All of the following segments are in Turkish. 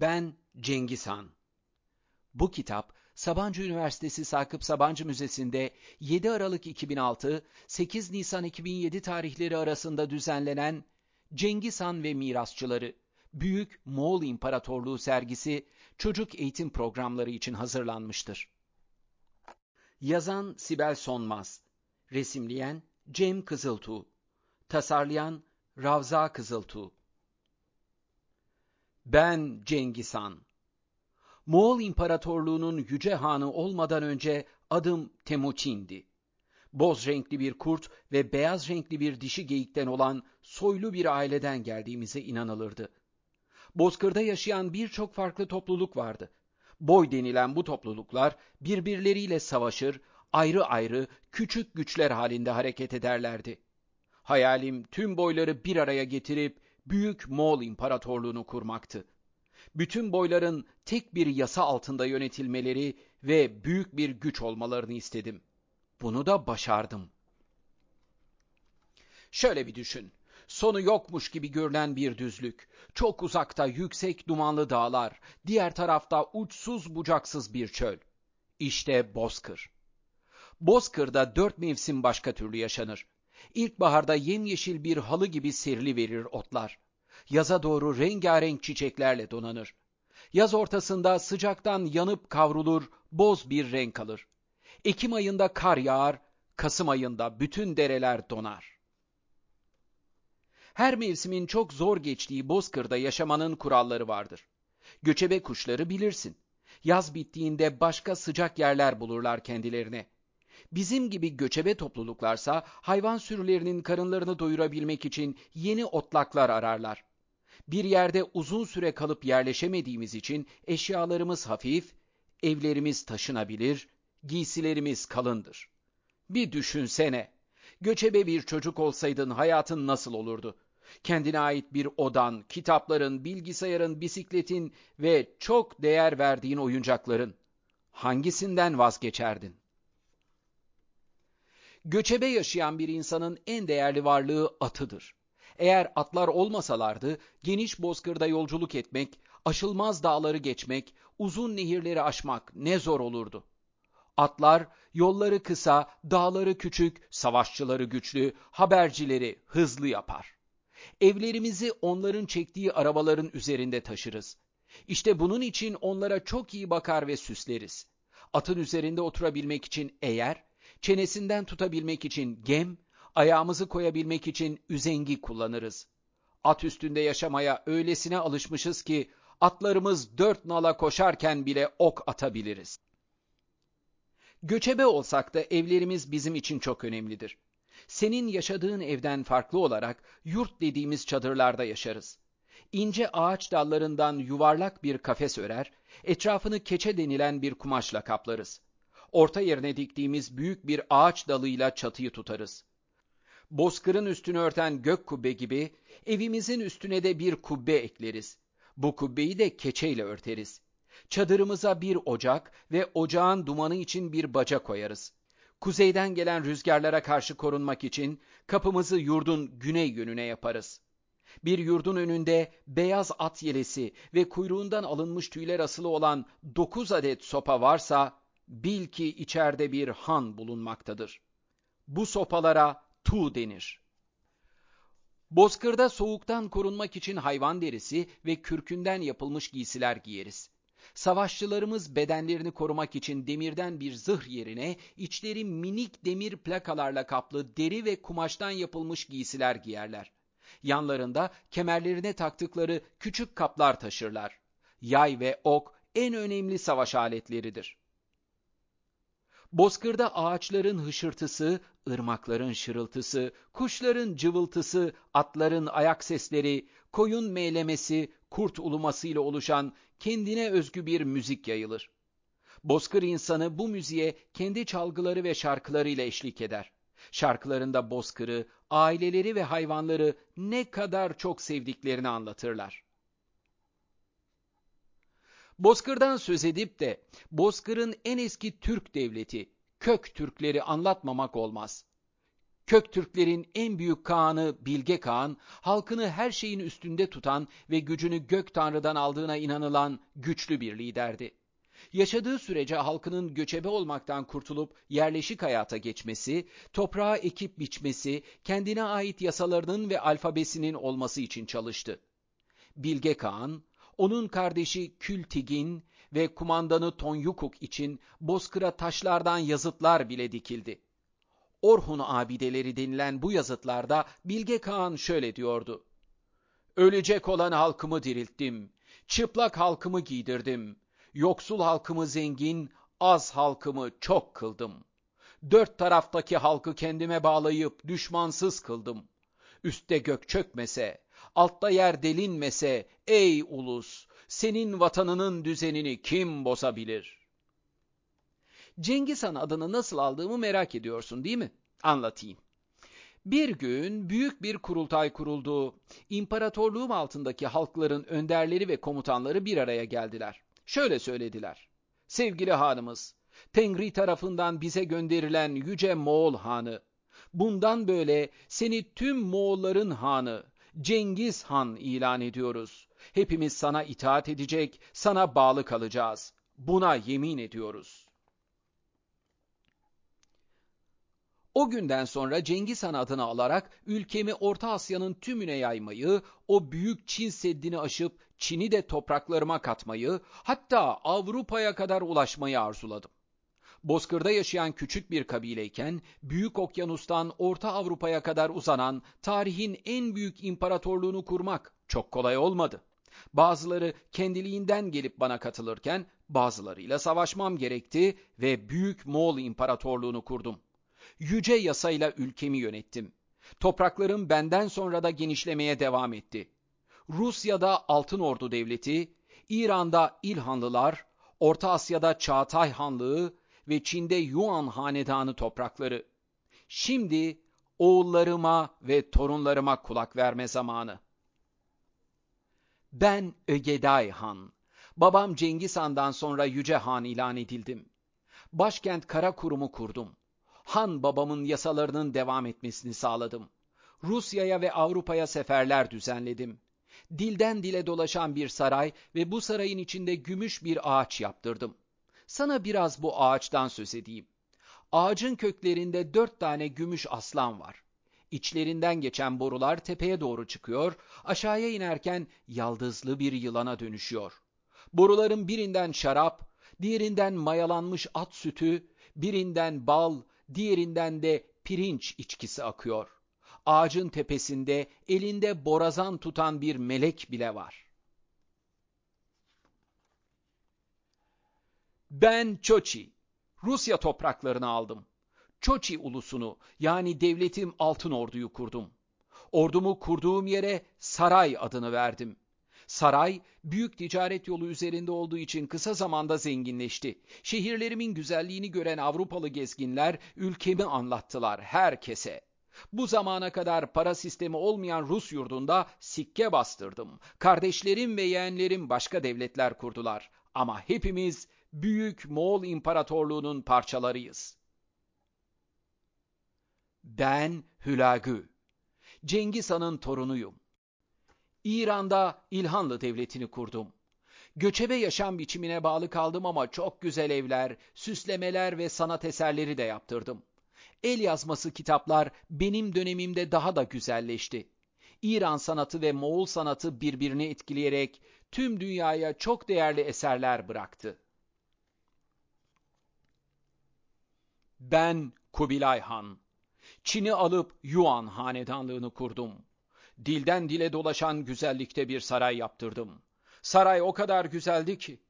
Ben Cengiz Han. Bu kitap Sabancı Üniversitesi Sakıp Sabancı Müzesi'nde 7 Aralık 2006, 8 Nisan 2007 tarihleri arasında düzenlenen Cengiz Han ve Mirasçıları Büyük Moğol İmparatorluğu sergisi çocuk eğitim programları için hazırlanmıştır. Yazan Sibel Sonmaz, resimleyen Cem Kızıltuğ, tasarlayan Ravza Kızıltuğ. Ben Cengiz Han. Moğol İmparatorluğu'nun yüce hanı olmadan önce adım Temuçin'di. Boz renkli bir kurt ve beyaz renkli bir dişi geyikten olan soylu bir aileden geldiğimize inanılırdı. Bozkır'da yaşayan birçok farklı topluluk vardı. Boy denilen bu topluluklar birbirleriyle savaşır, ayrı ayrı küçük güçler halinde hareket ederlerdi. Hayalim tüm boyları bir araya getirip Büyük Moğol İmparatorluğunu kurmaktı. Bütün boyların tek bir yasa altında yönetilmeleri ve büyük bir güç olmalarını istedim. Bunu da başardım. Şöyle bir düşün. Sonu yokmuş gibi görülen bir düzlük. Çok uzakta yüksek dumanlı dağlar, diğer tarafta uçsuz bucaksız bir çöl. İşte Bozkır. Bozkır'da dört mevsim başka türlü yaşanır. İlkbaharda yemyeşil bir halı gibi serili verir otlar. Yaza doğru rengarenk çiçeklerle donanır. Yaz ortasında sıcaktan yanıp kavrulur, boz bir renk alır. Ekim ayında kar yağar, Kasım ayında bütün dereler donar. Her mevsimin çok zor geçtiği Bozkır'da yaşamanın kuralları vardır. Göçebe kuşları bilirsin. Yaz bittiğinde başka sıcak yerler bulurlar kendilerine. Bizim gibi göçebe topluluklarsa hayvan sürülerinin karınlarını doyurabilmek için yeni otlaklar ararlar. Bir yerde uzun süre kalıp yerleşemediğimiz için eşyalarımız hafif, evlerimiz taşınabilir, giysilerimiz kalındır. Bir düşünsene, göçebe bir çocuk olsaydın hayatın nasıl olurdu? Kendine ait bir odan, kitapların, bilgisayarın, bisikletin ve çok değer verdiğin oyuncakların. Hangisinden vazgeçerdin? Göçebe yaşayan bir insanın en değerli varlığı atıdır. Eğer atlar olmasalardı, geniş bozkırda yolculuk etmek, aşılmaz dağları geçmek, uzun nehirleri aşmak ne zor olurdu. Atlar, yolları kısa, dağları küçük, savaşçıları güçlü, habercileri hızlı yapar. Evlerimizi onların çektiği arabaların üzerinde taşırız. İşte bunun için onlara çok iyi bakar ve süsleriz. Atın üzerinde oturabilmek için eğer, çenesinden tutabilmek için gem, ayağımızı koyabilmek için üzengi kullanırız. At üstünde yaşamaya öylesine alışmışız ki atlarımız dört nala koşarken bile ok atabiliriz. Göçebe olsak da evlerimiz bizim için çok önemlidir. Senin yaşadığın evden farklı olarak yurt dediğimiz çadırlarda yaşarız. İnce ağaç dallarından yuvarlak bir kafes örer, etrafını keçe denilen bir kumaşla kaplarız. Orta yerine diktiğimiz büyük bir ağaç dalıyla çatıyı tutarız. Bozkırın üstünü örten gök kubbe gibi evimizin üstüne de bir kubbe ekleriz. Bu kubbeyi de keçeyle örteriz. Çadırımıza bir ocak ve ocağın dumanı için bir baca koyarız. Kuzeyden gelen rüzgarlara karşı korunmak için kapımızı yurdun güney yönüne yaparız. Bir yurdun önünde beyaz at yelesi ve kuyruğundan alınmış tüyler asılı olan dokuz adet sopa varsa bil ki içeride bir han bulunmaktadır. Bu sopalara tu denir. Bozkırda soğuktan korunmak için hayvan derisi ve kürkünden yapılmış giysiler giyeriz. Savaşçılarımız bedenlerini korumak için demirden bir zırh yerine içleri minik demir plakalarla kaplı deri ve kumaştan yapılmış giysiler giyerler. Yanlarında kemerlerine taktıkları küçük kaplar taşırlar. Yay ve ok en önemli savaş aletleridir. Bozkırda ağaçların hışırtısı, ırmakların şırıltısı, kuşların cıvıltısı, atların ayak sesleri, koyun meylemesi, kurt ulumasıyla oluşan kendine özgü bir müzik yayılır. Bozkır insanı bu müziğe kendi çalgıları ve şarkılarıyla eşlik eder. Şarkılarında bozkırı, aileleri ve hayvanları ne kadar çok sevdiklerini anlatırlar. Bozkır'dan söz edip de Bozkır'ın en eski Türk devleti, Kök Türkleri anlatmamak olmaz. Köktürklerin en büyük kağanı Bilge Kağan, halkını her şeyin üstünde tutan ve gücünü gök tanrıdan aldığına inanılan güçlü bir liderdi. Yaşadığı sürece halkının göçebe olmaktan kurtulup yerleşik hayata geçmesi, toprağa ekip biçmesi, kendine ait yasalarının ve alfabesinin olması için çalıştı. Bilge Kağan, onun kardeşi Kültigin ve kumandanı Tonyukuk için bozkıra taşlardan yazıtlar bile dikildi. Orhun abideleri denilen bu yazıtlarda Bilge Kağan şöyle diyordu. Ölecek olan halkımı dirilttim, çıplak halkımı giydirdim, yoksul halkımı zengin, az halkımı çok kıldım. Dört taraftaki halkı kendime bağlayıp düşmansız kıldım. Üste gök çökmese, altta yer delinmese, ey ulus, senin vatanının düzenini kim bozabilir? Cengiz Han adını nasıl aldığımı merak ediyorsun değil mi? Anlatayım. Bir gün büyük bir kurultay kuruldu. İmparatorluğum altındaki halkların önderleri ve komutanları bir araya geldiler. Şöyle söylediler. Sevgili hanımız, Tengri tarafından bize gönderilen yüce Moğol hanı, bundan böyle seni tüm Moğolların hanı, Cengiz Han ilan ediyoruz. Hepimiz sana itaat edecek, sana bağlı kalacağız. Buna yemin ediyoruz. O günden sonra Cengiz Han adını alarak ülkemi Orta Asya'nın tümüne yaymayı, o büyük Çin Seddi'ni aşıp Çin'i de topraklarıma katmayı, hatta Avrupa'ya kadar ulaşmayı arzuladım. Bozkır'da yaşayan küçük bir kabileyken, Büyük Okyanus'tan Orta Avrupa'ya kadar uzanan tarihin en büyük imparatorluğunu kurmak çok kolay olmadı. Bazıları kendiliğinden gelip bana katılırken, bazılarıyla savaşmam gerekti ve Büyük Moğol İmparatorluğunu kurdum. Yüce yasayla ülkemi yönettim. Topraklarım benden sonra da genişlemeye devam etti. Rusya'da Altın Ordu Devleti, İran'da İlhanlılar, Orta Asya'da Çağatay Hanlığı ve Çin'de Yuan Hanedanı toprakları. Şimdi oğullarıma ve torunlarıma kulak verme zamanı. Ben Ögeday Han. Babam Cengiz Han'dan sonra Yüce Han ilan edildim. Başkent Karakurum'u kurdum. Han babamın yasalarının devam etmesini sağladım. Rusya'ya ve Avrupa'ya seferler düzenledim. Dilden dile dolaşan bir saray ve bu sarayın içinde gümüş bir ağaç yaptırdım. Sana biraz bu ağaçtan söz edeyim. Ağacın köklerinde dört tane gümüş aslan var. İçlerinden geçen borular tepeye doğru çıkıyor, aşağıya inerken yaldızlı bir yılana dönüşüyor. Boruların birinden şarap, diğerinden mayalanmış at sütü, birinden bal, diğerinden de pirinç içkisi akıyor. Ağacın tepesinde elinde borazan tutan bir melek bile var. Ben Çoçi, Rusya topraklarını aldım. Çoçi ulusunu yani devletim Altın Ordu'yu kurdum. Ordumu kurduğum yere Saray adını verdim. Saray, büyük ticaret yolu üzerinde olduğu için kısa zamanda zenginleşti. Şehirlerimin güzelliğini gören Avrupalı gezginler ülkemi anlattılar herkese. Bu zamana kadar para sistemi olmayan Rus yurdunda sikke bastırdım. Kardeşlerim ve yeğenlerim başka devletler kurdular. Ama hepimiz Büyük Moğol İmparatorluğu'nun parçalarıyız. Ben Hülagü. Cengiz Han'ın torunuyum. İran'da İlhanlı Devleti'ni kurdum. Göçebe yaşam biçimine bağlı kaldım ama çok güzel evler, süslemeler ve sanat eserleri de yaptırdım. El yazması kitaplar benim dönemimde daha da güzelleşti. İran sanatı ve Moğol sanatı birbirini etkileyerek tüm dünyaya çok değerli eserler bıraktı. Ben Kubilay Han. Çin'i alıp Yuan hanedanlığını kurdum. Dilden dile dolaşan güzellikte bir saray yaptırdım. Saray o kadar güzeldi ki,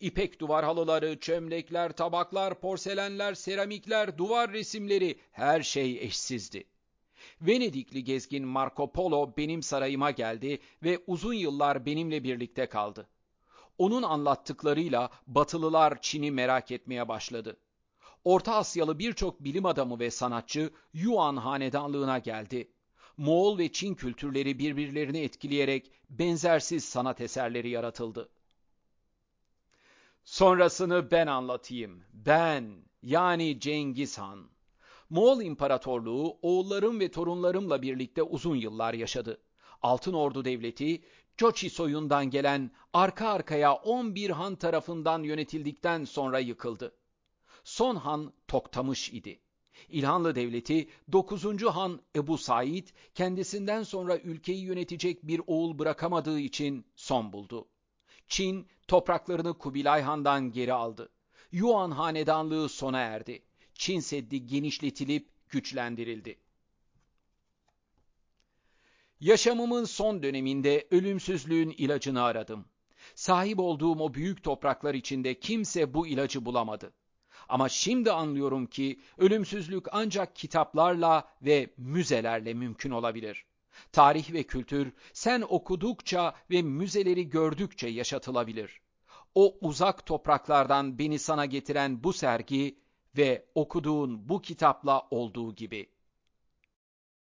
İpek duvar halıları, çömlekler, tabaklar, porselenler, seramikler, duvar resimleri her şey eşsizdi. Venedikli gezgin Marco Polo benim sarayıma geldi ve uzun yıllar benimle birlikte kaldı. Onun anlattıklarıyla Batılılar Çin'i merak etmeye başladı. Orta Asyalı birçok bilim adamı ve sanatçı Yuan hanedanlığına geldi. Moğol ve Çin kültürleri birbirlerini etkileyerek benzersiz sanat eserleri yaratıldı. Sonrasını ben anlatayım. Ben, yani Cengiz Han. Moğol İmparatorluğu oğullarım ve torunlarımla birlikte uzun yıllar yaşadı. Altın Ordu Devleti, Jochi soyundan gelen arka arkaya 11 han tarafından yönetildikten sonra yıkıldı. Son han Toktamış idi. İlhanlı Devleti 9. Han Ebu Said kendisinden sonra ülkeyi yönetecek bir oğul bırakamadığı için son buldu. Çin topraklarını Kubilay Han'dan geri aldı. Yuan hanedanlığı sona erdi. Çin Seddi genişletilip güçlendirildi. Yaşamımın son döneminde ölümsüzlüğün ilacını aradım. Sahip olduğum o büyük topraklar içinde kimse bu ilacı bulamadı. Ama şimdi anlıyorum ki ölümsüzlük ancak kitaplarla ve müzelerle mümkün olabilir. Tarih ve kültür sen okudukça ve müzeleri gördükçe yaşatılabilir. O uzak topraklardan beni sana getiren bu sergi ve okuduğun bu kitapla olduğu gibi.